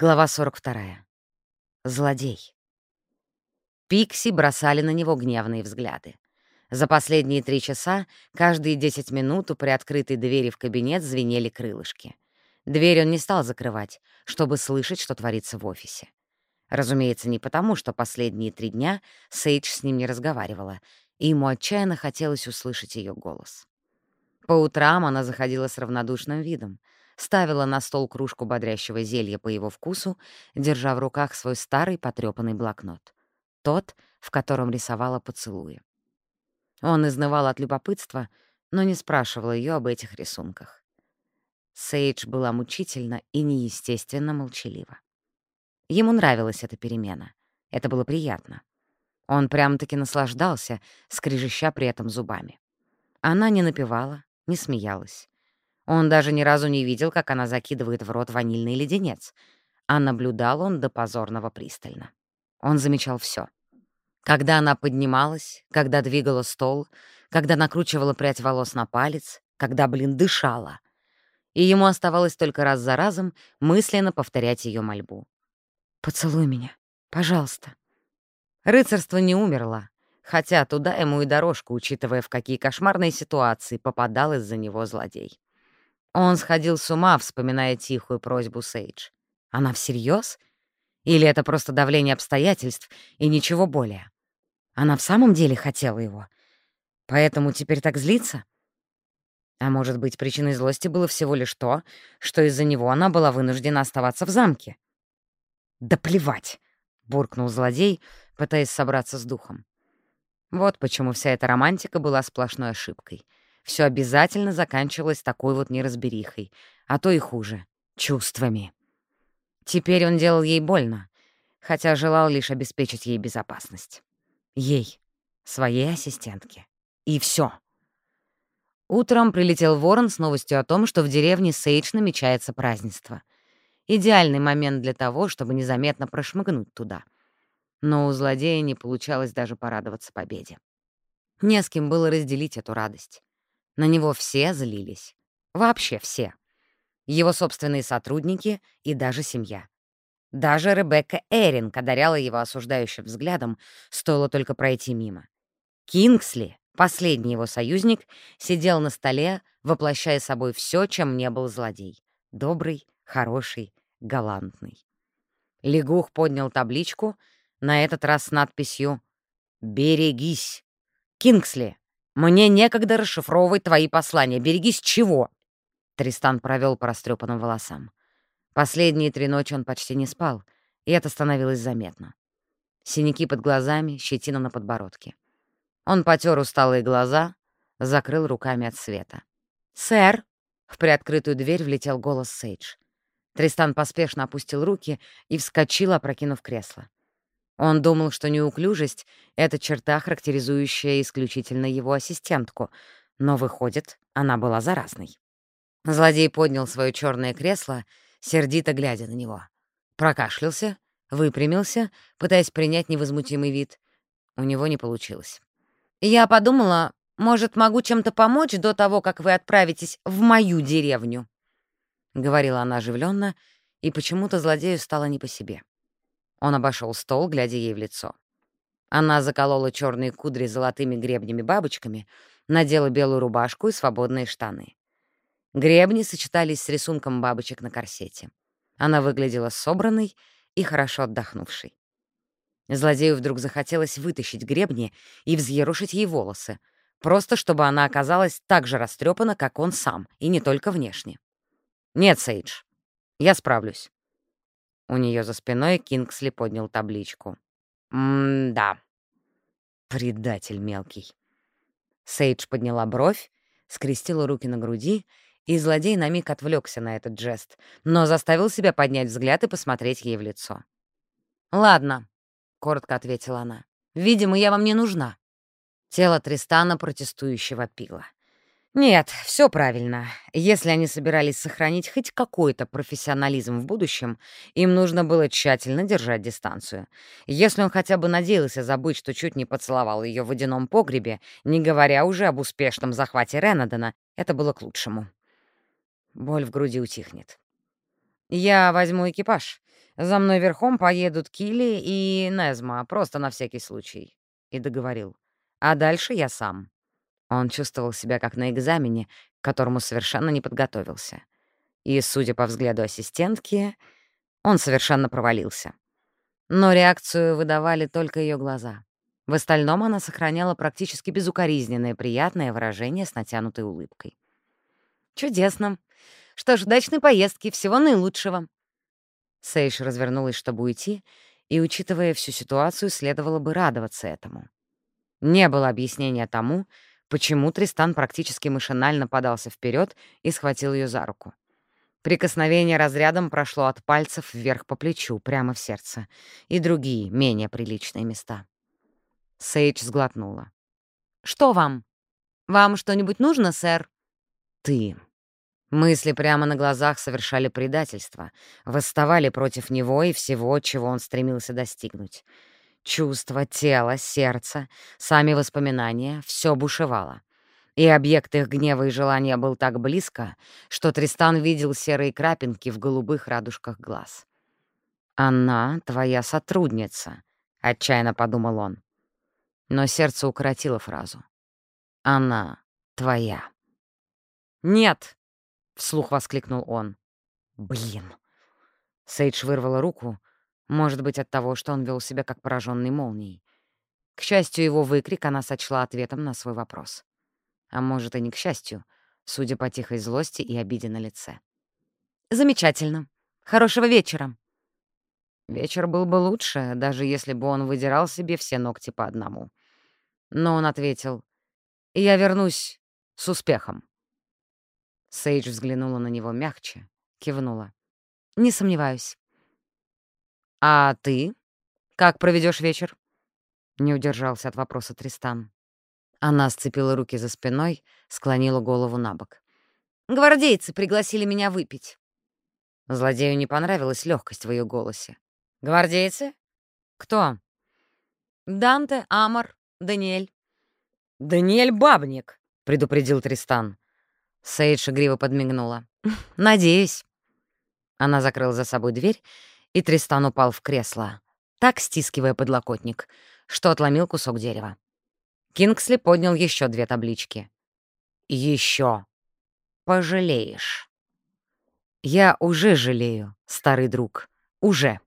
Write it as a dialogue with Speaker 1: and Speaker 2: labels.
Speaker 1: Глава 42. Злодей. Пикси бросали на него гневные взгляды. За последние три часа каждые десять минут у приоткрытой двери в кабинет звенели крылышки. Дверь он не стал закрывать, чтобы слышать, что творится в офисе. Разумеется, не потому, что последние три дня Сейдж с ним не разговаривала, и ему отчаянно хотелось услышать ее голос. По утрам она заходила с равнодушным видом — ставила на стол кружку бодрящего зелья по его вкусу, держа в руках свой старый потрёпанный блокнот. Тот, в котором рисовала поцелуи. Он изнывал от любопытства, но не спрашивал ее об этих рисунках. Сейдж была мучительно и неестественно молчалива. Ему нравилась эта перемена. Это было приятно. Он прям-таки наслаждался, скрежеща при этом зубами. Она не напевала, не смеялась. Он даже ни разу не видел, как она закидывает в рот ванильный леденец, а наблюдал он до позорного пристально. Он замечал все. Когда она поднималась, когда двигала стол, когда накручивала прядь волос на палец, когда, блин, дышала. И ему оставалось только раз за разом мысленно повторять ее мольбу. «Поцелуй меня, пожалуйста». Рыцарство не умерло, хотя туда ему и дорожку, учитывая, в какие кошмарные ситуации попадал из-за него злодей. Он сходил с ума, вспоминая тихую просьбу Сейдж. Она всерьез? Или это просто давление обстоятельств и ничего более? Она в самом деле хотела его? Поэтому теперь так злится? А может быть, причиной злости было всего лишь то, что из-за него она была вынуждена оставаться в замке? «Да плевать!» — буркнул злодей, пытаясь собраться с духом. Вот почему вся эта романтика была сплошной ошибкой — все обязательно заканчивалось такой вот неразберихой, а то и хуже — чувствами. Теперь он делал ей больно, хотя желал лишь обеспечить ей безопасность. Ей, своей ассистентке. И все. Утром прилетел ворон с новостью о том, что в деревне Сейдж намечается празднество. Идеальный момент для того, чтобы незаметно прошмыгнуть туда. Но у злодея не получалось даже порадоваться победе. Не с кем было разделить эту радость. На него все злились. Вообще все. Его собственные сотрудники и даже семья. Даже Ребекка Эринг одаряла его осуждающим взглядом, стоило только пройти мимо. Кингсли, последний его союзник, сидел на столе, воплощая собой все, чем не был злодей. Добрый, хороший, галантный. Лягух поднял табличку, на этот раз с надписью «Берегись». «Кингсли, «Мне некогда расшифровывать твои послания. Берегись чего?» Тристан провел по растрепанным волосам. Последние три ночи он почти не спал, и это становилось заметно. Синяки под глазами, щетина на подбородке. Он потер усталые глаза, закрыл руками от света. «Сэр!» — в приоткрытую дверь влетел голос Сейдж. Тристан поспешно опустил руки и вскочил, опрокинув кресло. Он думал, что неуклюжесть — это черта, характеризующая исключительно его ассистентку, но, выходит, она была заразной. Злодей поднял свое черное кресло, сердито глядя на него. Прокашлялся, выпрямился, пытаясь принять невозмутимый вид. У него не получилось. «Я подумала, может, могу чем-то помочь до того, как вы отправитесь в мою деревню?» — говорила она оживленно, и почему-то злодею стало не по себе. Он обошел стол, глядя ей в лицо. Она заколола черные кудри золотыми гребнями-бабочками, надела белую рубашку и свободные штаны. Гребни сочетались с рисунком бабочек на корсете. Она выглядела собранной и хорошо отдохнувшей. Злодею вдруг захотелось вытащить гребни и взъерушить ей волосы, просто чтобы она оказалась так же растрепана, как он сам, и не только внешне. «Нет, Сейдж, я справлюсь». У нее за спиной Кингсли поднял табличку. «М-да». «Предатель мелкий». Сейдж подняла бровь, скрестила руки на груди, и злодей на миг отвлекся на этот жест, но заставил себя поднять взгляд и посмотреть ей в лицо. «Ладно», — коротко ответила она. «Видимо, я вам не нужна». Тело Тристана протестующего пило. Нет, все правильно. Если они собирались сохранить хоть какой-то профессионализм в будущем, им нужно было тщательно держать дистанцию. Если он хотя бы надеялся забыть, что чуть не поцеловал ее в водяном погребе, не говоря уже об успешном захвате Ренадена, это было к лучшему. Боль в груди утихнет. «Я возьму экипаж. За мной верхом поедут Килли и Незма, просто на всякий случай», — и договорил. «А дальше я сам». Он чувствовал себя как на экзамене, к которому совершенно не подготовился. И, судя по взгляду ассистентки, он совершенно провалился. Но реакцию выдавали только ее глаза. В остальном она сохраняла практически безукоризненное приятное выражение с натянутой улыбкой. «Чудесно. Что ж, удачной поездки, всего наилучшего». Сейш развернулась, чтобы уйти, и, учитывая всю ситуацию, следовало бы радоваться этому. Не было объяснения тому, почему Тристан практически машинально подался вперед и схватил ее за руку. Прикосновение разрядом прошло от пальцев вверх по плечу, прямо в сердце, и другие, менее приличные места. Сейдж сглотнула. «Что вам? Вам что-нибудь нужно, сэр?» «Ты». Мысли прямо на глазах совершали предательство, восставали против него и всего, чего он стремился достигнуть. Чувства, тело, сердце, сами воспоминания — все бушевало. И объект их гнева и желания был так близко, что Тристан видел серые крапинки в голубых радужках глаз. «Она твоя сотрудница», — отчаянно подумал он. Но сердце укоротило фразу. «Она твоя». «Нет!» — вслух воскликнул он. «Блин!» Сейдж вырвала руку, может быть, от того, что он вел себя как пораженный молнией. К счастью, его выкрик она сочла ответом на свой вопрос. А может, и не к счастью, судя по тихой злости и обиде на лице. «Замечательно. Хорошего вечера». Вечер был бы лучше, даже если бы он выдирал себе все ногти по одному. Но он ответил, «Я вернусь с успехом». Сейдж взглянула на него мягче, кивнула. «Не сомневаюсь». «А ты? Как проведешь вечер?» Не удержался от вопроса Тристан. Она сцепила руки за спиной, склонила голову на бок. «Гвардейцы пригласили меня выпить». Злодею не понравилась легкость в ее голосе. «Гвардейцы? Кто?» «Данте, Амор, Даниэль». «Даниэль Бабник», — предупредил Тристан. Сейдж игриво подмигнула. «Надеюсь». Она закрыла за собой дверь и Тристан упал в кресло, так стискивая подлокотник, что отломил кусок дерева. Кингсли поднял еще две таблички. Еще. Пожалеешь. Я уже жалею, старый друг. Уже.